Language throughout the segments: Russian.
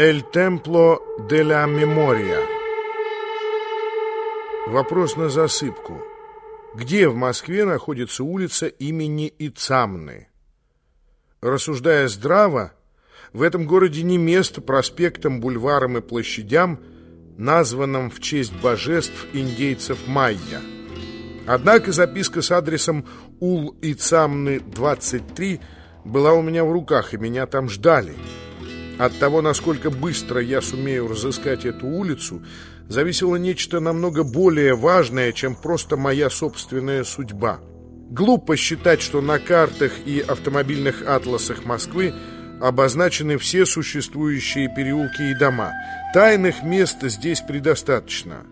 Эль Темпло де ла Мемория. Вопрос на засыпку. Где в Москве находится улица имени Ицамны? Рассуждая здраво, в этом городе не место проспектам, бульварам и площадям, названным в честь божеств индейцев майя. Однако записка с адресом Ул-Ицамны, 23, была у меня в руках, и меня там ждали. От того, насколько быстро я сумею разыскать эту улицу, зависело нечто намного более важное, чем просто моя собственная судьба. Глупо считать, что на картах и автомобильных атласах Москвы обозначены все существующие переулки и дома. Тайных мест здесь предостаточно.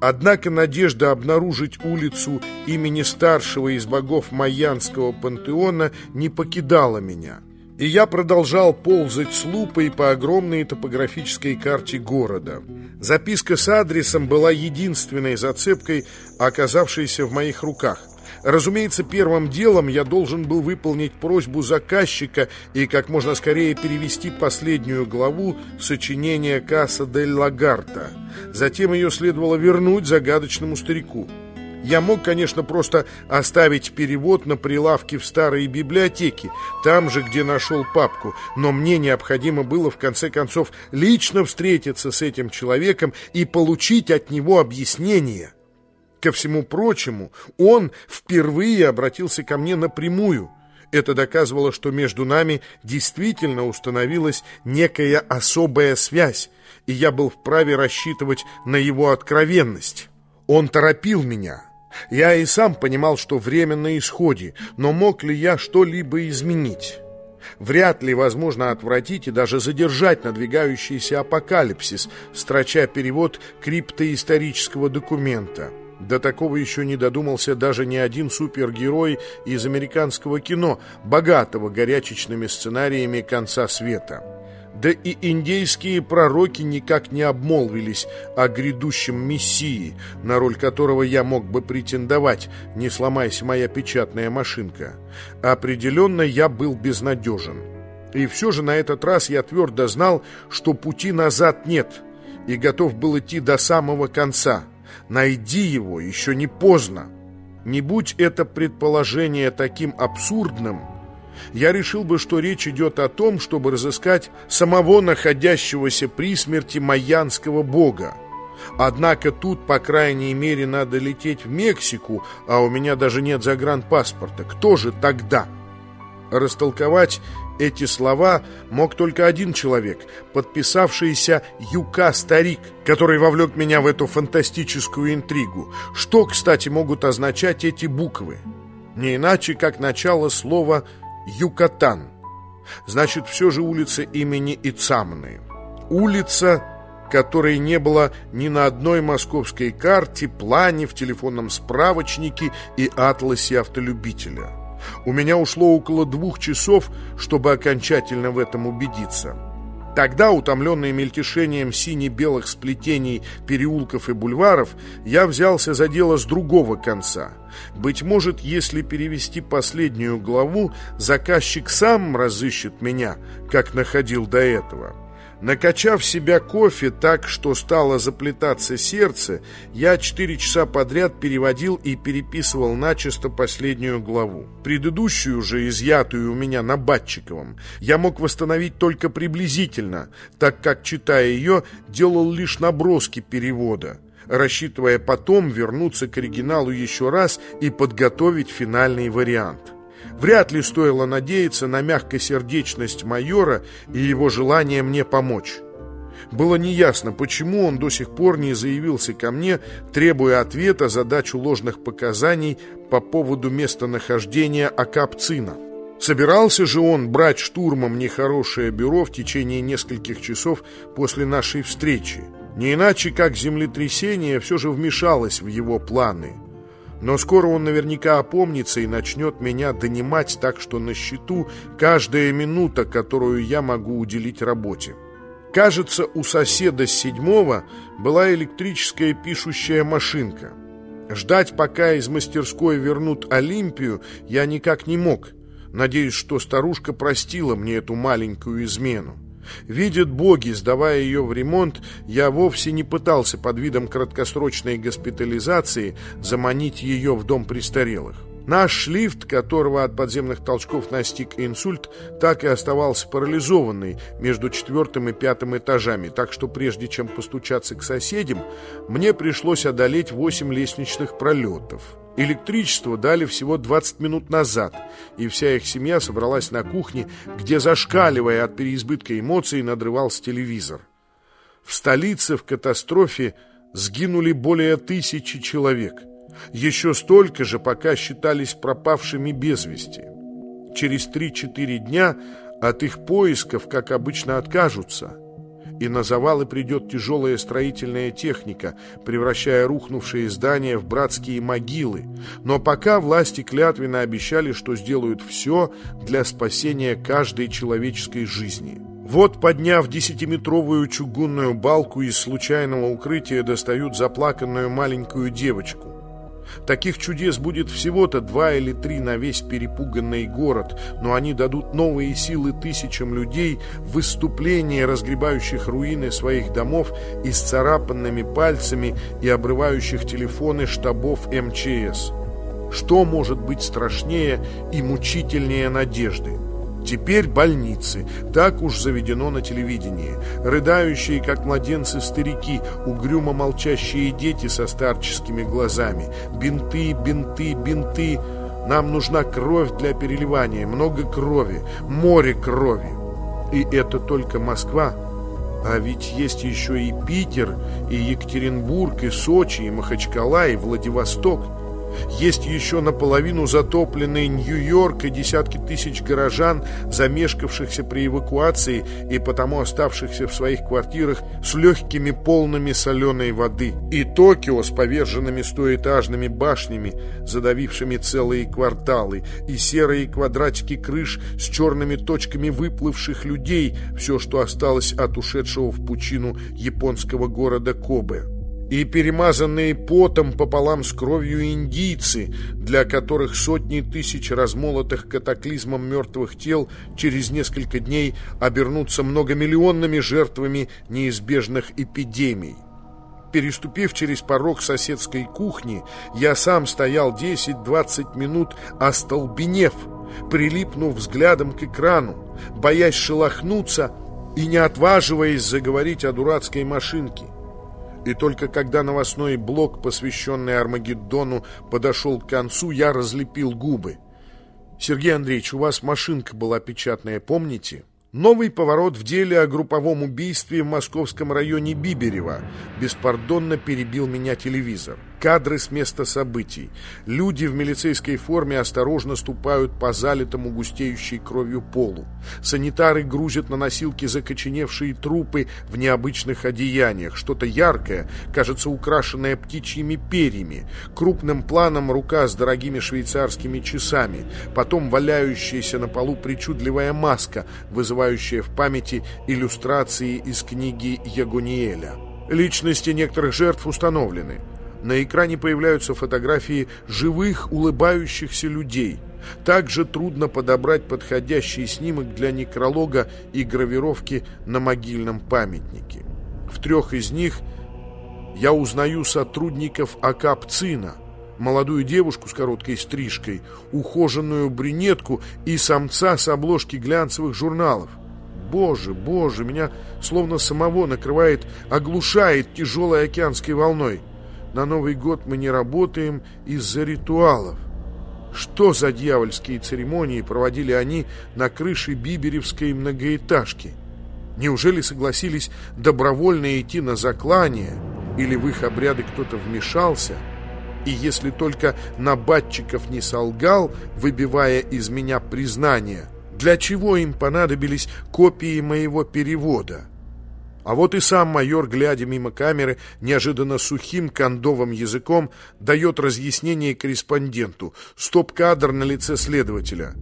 Однако надежда обнаружить улицу имени старшего из богов Майянского пантеона не покидала меня и я продолжал ползать с лупой по огромной топографической карте города. Записка с адресом была единственной зацепкой, оказавшейся в моих руках. Разумеется, первым делом я должен был выполнить просьбу заказчика и как можно скорее перевести последнюю главу сочинения Касса дель Лагарта. Затем ее следовало вернуть загадочному старику. Я мог, конечно, просто оставить перевод на прилавке в старой библиотеке, там же, где нашел папку, но мне необходимо было, в конце концов, лично встретиться с этим человеком и получить от него объяснение. Ко всему прочему, он впервые обратился ко мне напрямую. Это доказывало, что между нами действительно установилась некая особая связь, и я был вправе рассчитывать на его откровенность. Он торопил меня, я и сам понимал, что время на исходе, но мог ли я что-либо изменить? Вряд ли возможно отвратить и даже задержать надвигающийся апокалипсис, строча перевод криптоисторического документа. До такого еще не додумался даже ни один супергерой из американского кино, богатого горячечными сценариями конца света. Да и индейские пророки никак не обмолвились о грядущем мессии, на роль которого я мог бы претендовать, не сломаясь моя печатная машинка. Определенно я был безнадежен. И все же на этот раз я твердо знал, что пути назад нет, и готов был идти до самого конца. Найди его, еще не поздно. Не будь это предположение таким абсурдным, я решил бы, что речь идет о том, чтобы разыскать самого находящегося при смерти майянского бога. Однако тут, по крайней мере, надо лететь в Мексику, а у меня даже нет загранпаспорта. Кто же тогда? Растолковать эти слова мог только один человек, подписавшийся Юка-старик, который вовлек меня в эту фантастическую интригу. Что, кстати, могут означать эти буквы? Не иначе, как начало слова Юкатан. Значит, все же улица имени Ицамны. Улица, которой не было ни на одной московской карте, плане, в телефонном справочнике и атласе автолюбителя. У меня ушло около двух часов, чтобы окончательно в этом убедиться. Тогда, утомленный мельтешением сине-белых сплетений переулков и бульваров, я взялся за дело с другого конца. Быть может, если перевести последнюю главу, заказчик сам разыщет меня, как находил до этого. Накачав себя кофе так, что стало заплетаться сердце, я четыре часа подряд переводил и переписывал начисто последнюю главу. Предыдущую же, изъятую у меня на Батчиковом, я мог восстановить только приблизительно, так как, читая ее, делал лишь наброски перевода, рассчитывая потом вернуться к оригиналу еще раз и подготовить финальный вариант. Вряд ли стоило надеяться на мягкосердечность майора и его желание мне помочь. Было неясно, почему он до сих пор не заявился ко мне, требуя ответа за дачу ложных показаний по поводу местонахождения Акапцина. Собирался же он брать штурмом нехорошее бюро в течение нескольких часов после нашей встречи. Не иначе, как землетрясение все же вмешалось в его планы – но скоро он наверняка опомнится и начнет меня донимать так, что на счету каждая минута, которую я могу уделить работе. Кажется, у соседа с седьмого была электрическая пишущая машинка. Ждать, пока из мастерской вернут Олимпию, я никак не мог. Надеюсь, что старушка простила мне эту маленькую измену. Видят боги, сдавая ее в ремонт, я вовсе не пытался под видом краткосрочной госпитализации заманить ее в дом престарелых. Наш шлифт, которого от подземных толчков настиг инсульт, так и оставался парализованный между четвертым и пятым этажами, так что прежде чем постучаться к соседям, мне пришлось одолеть восемь лестничных пролетов. Электричество дали всего 20 минут назад, и вся их семья собралась на кухне, где, зашкаливая от переизбытка эмоций, надрывался телевизор. В столице в катастрофе сгинули более тысячи человек – еще столько же пока считались пропавшими без вести. Через 3-4 дня от их поисков, как обычно, откажутся. И на завалы придет тяжелая строительная техника, превращая рухнувшие здания в братские могилы. Но пока власти клятвенно обещали, что сделают все для спасения каждой человеческой жизни. Вот, подняв десятиметровую чугунную балку из случайного укрытия, достают заплаканную маленькую девочку. Таких чудес будет всего-то два или три на весь перепуганный город, но они дадут новые силы тысячам людей в выступлении разгребающих руины своих домов и с царапанными пальцами и обрывающих телефоны штабов МЧС. Что может быть страшнее и мучительнее надежды? Теперь больницы. Так уж заведено на телевидении. Рыдающие, как младенцы, старики, угрюмо молчащие дети со старческими глазами. Бинты, бинты, бинты. Нам нужна кровь для переливания, много крови, море крови. И это только Москва. А ведь есть еще и Питер, и Екатеринбург, и Сочи, и Махачкала, и Владивосток. Есть еще наполовину затопленный Нью-Йорк и десятки тысяч горожан, замешкавшихся при эвакуации и потому оставшихся в своих квартирах с легкими полными соленой воды. И Токио с поверженными стоэтажными башнями, задавившими целые кварталы, и серые квадратики крыш с черными точками выплывших людей, все, что осталось от ушедшего в пучину японского города Кобе и перемазанные потом пополам с кровью индийцы, для которых сотни тысяч размолотых катаклизмом мертвых тел через несколько дней обернутся многомиллионными жертвами неизбежных эпидемий. Переступив через порог соседской кухни, я сам стоял 10-20 минут, остолбенев, прилипнув взглядом к экрану, боясь шелохнуться и не отваживаясь заговорить о дурацкой машинке. И только когда новостной блок, посвященный Армагеддону, подошел к концу, я разлепил губы. «Сергей Андреевич, у вас машинка была печатная, помните?» Новый поворот в деле о групповом убийстве в московском районе Биберева. Беспардонно перебил меня телевизор. Кадры с места событий. Люди в милицейской форме осторожно ступают по залитому густеющей кровью полу. Санитары грузят на носилки закоченевшие трупы в необычных одеяниях. Что-то яркое, кажется, украшенное птичьими перьями. Крупным планом рука с дорогими швейцарскими часами. Потом валяющаяся на полу причудливая маска, вызывающая в памяти иллюстрации из книги Ягуниэля. Личности некоторых жертв установлены. На экране появляются фотографии живых, улыбающихся людей. Также трудно подобрать подходящий снимок для некролога и гравировки на могильном памятнике. В трех из них я узнаю сотрудников АКАПЦИНа, молодую девушку с короткой стрижкой, ухоженную брюнетку и самца с обложки глянцевых журналов. Боже, боже, меня словно самого накрывает, оглушает тяжелой океанской волной. На Новый год мы не работаем из-за ритуалов. Что за дьявольские церемонии проводили они на крыше Биберевской многоэтажки? Неужели согласились добровольно идти на заклание? Или в их обряды кто-то вмешался? И если только набатчиков не солгал, выбивая из меня признание, для чего им понадобились копии моего перевода? А вот и сам майор, глядя мимо камеры, неожиданно сухим кондовым языком дает разъяснение корреспонденту. Стоп-кадр на лице следователя.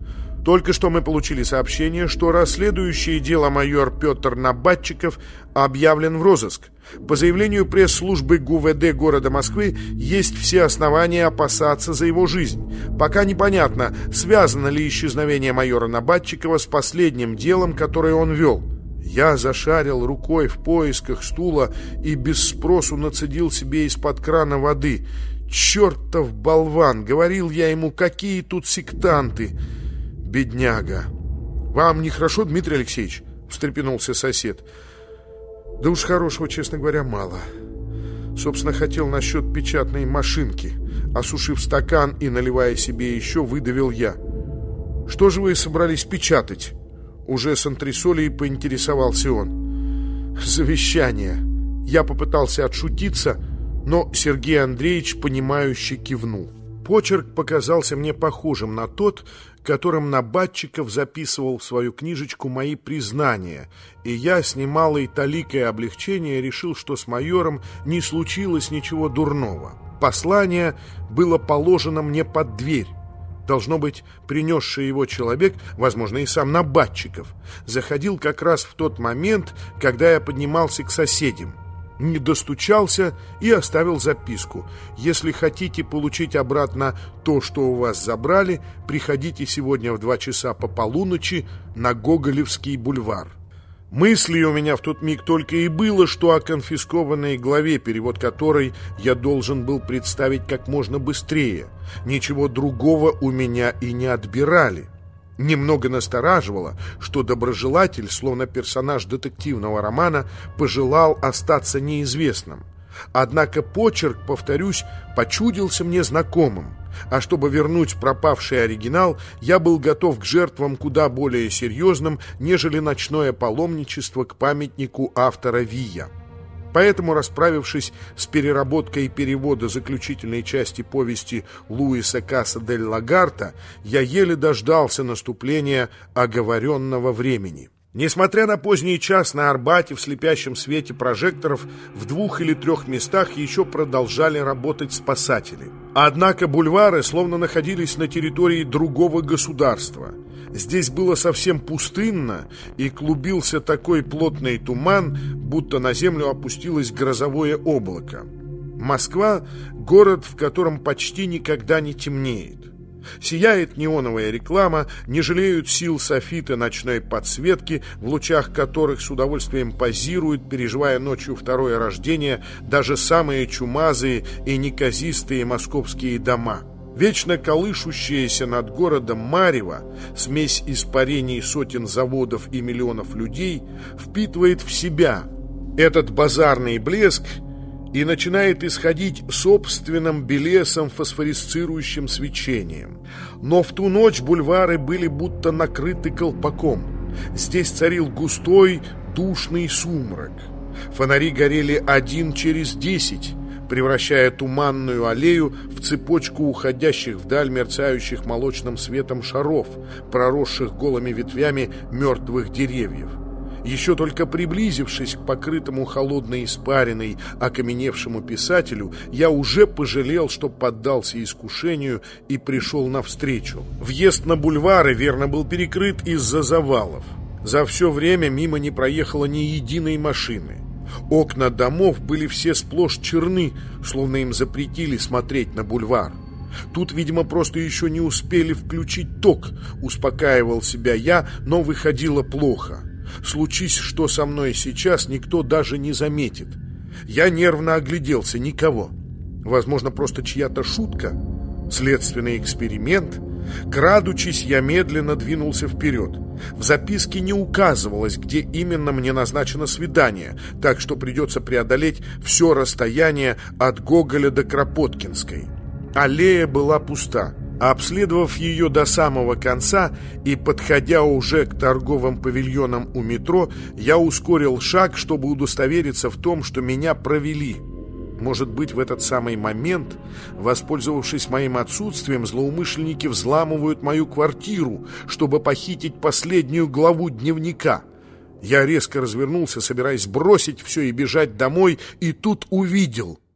Только что мы получили сообщение, что расследующее дело майор Петр Набатчиков объявлен в розыск. По заявлению пресс-службы ГУВД города Москвы есть все основания опасаться за его жизнь. Пока непонятно, связано ли исчезновение майора Набатчикова с последним делом, которое он вел. Я зашарил рукой в поисках стула и без спросу нацедил себе из-под крана воды. «Чертов болван!» — говорил я ему, какие тут сектанты! Бедняга! «Вам нехорошо, Дмитрий Алексеевич?» — встрепенулся сосед. «Да уж хорошего, честно говоря, мало. Собственно, хотел насчет печатной машинки. Осушив стакан и наливая себе еще, выдавил я. Что же вы собрались печатать?» Уже с антресолей поинтересовался он. «Завещание». Я попытался отшутиться, но Сергей Андреевич, понимающе кивнул. Почерк показался мне похожим на тот, которым Набатчиков записывал в свою книжечку мои признания, и я с немалой таликой облегчения решил, что с майором не случилось ничего дурного. Послание было положено мне под дверь. Должно быть, принесший его человек, возможно, и сам Набатчиков, заходил как раз в тот момент, когда я поднимался к соседям. Не достучался и оставил записку. Если хотите получить обратно то, что у вас забрали, приходите сегодня в два часа по полуночи на Гоголевский бульвар. Мысли у меня в тот миг только и было, что о конфискованной главе, перевод которой я должен был представить как можно быстрее. Ничего другого у меня и не отбирали. Немного настораживало, что доброжелатель, словно персонаж детективного романа, пожелал остаться неизвестным. Однако почерк, повторюсь, почудился мне знакомым а чтобы вернуть пропавший оригинал, я был готов к жертвам куда более серьезным, нежели ночное паломничество к памятнику автора Вия. Поэтому, расправившись с переработкой перевода заключительной части повести Луиса Касса дель Лагарта, я еле дождался наступления оговоренного времени. Несмотря на поздний час на Арбате в слепящем свете прожекторов в двух или трех местах еще продолжали работать спасатели. Однако бульвары словно находились на территории другого государства. Здесь было совсем пустынно и клубился такой плотный туман, будто на землю опустилось грозовое облако. Москва – город, в котором почти никогда не темнеет. Сияет неоновая реклама, не жалеют сил софиты ночной подсветки, в лучах которых с удовольствием позируют, переживая ночью второе рождение, даже самые чумазые и неказистые московские дома. Вечно колышущаяся над городом Марева, смесь испарений сотен заводов и миллионов людей, впитывает в себя этот базарный блеск и начинает исходить собственным белесом фосфорисцирующим свечением. Но в ту ночь бульвары были будто накрыты колпаком. Здесь царил густой, душный сумрак. Фонари горели один через десять, превращая туманную аллею в цепочку уходящих вдаль мерцающих молочным светом шаров, проросших голыми ветвями мертвых деревьев. Еще только приблизившись к покрытому холодной испариной, окаменевшему писателю, я уже пожалел, что поддался искушению и пришел навстречу. Въезд на бульвары, верно, был перекрыт из-за завалов. За все время мимо не проехало ни единой машины. Окна домов были все сплошь черны, словно им запретили смотреть на бульвар. Тут, видимо, просто еще не успели включить ток, успокаивал себя я, но выходило плохо. Случись, что со мной сейчас, никто даже не заметит. Я нервно огляделся, никого. Возможно, просто чья-то шутка, следственный эксперимент. Крадучись, я медленно двинулся вперед. В записке не указывалось, где именно мне назначено свидание, так что придется преодолеть все расстояние от Гоголя до Кропоткинской. Аллея была пуста. Обследовав ее до самого конца и подходя уже к торговым павильонам у метро, я ускорил шаг, чтобы удостовериться в том, что меня провели. Может быть, в этот самый момент, воспользовавшись моим отсутствием, злоумышленники взламывают мою квартиру, чтобы похитить последнюю главу дневника. Я резко развернулся, собираясь бросить все и бежать домой, и тут увидел —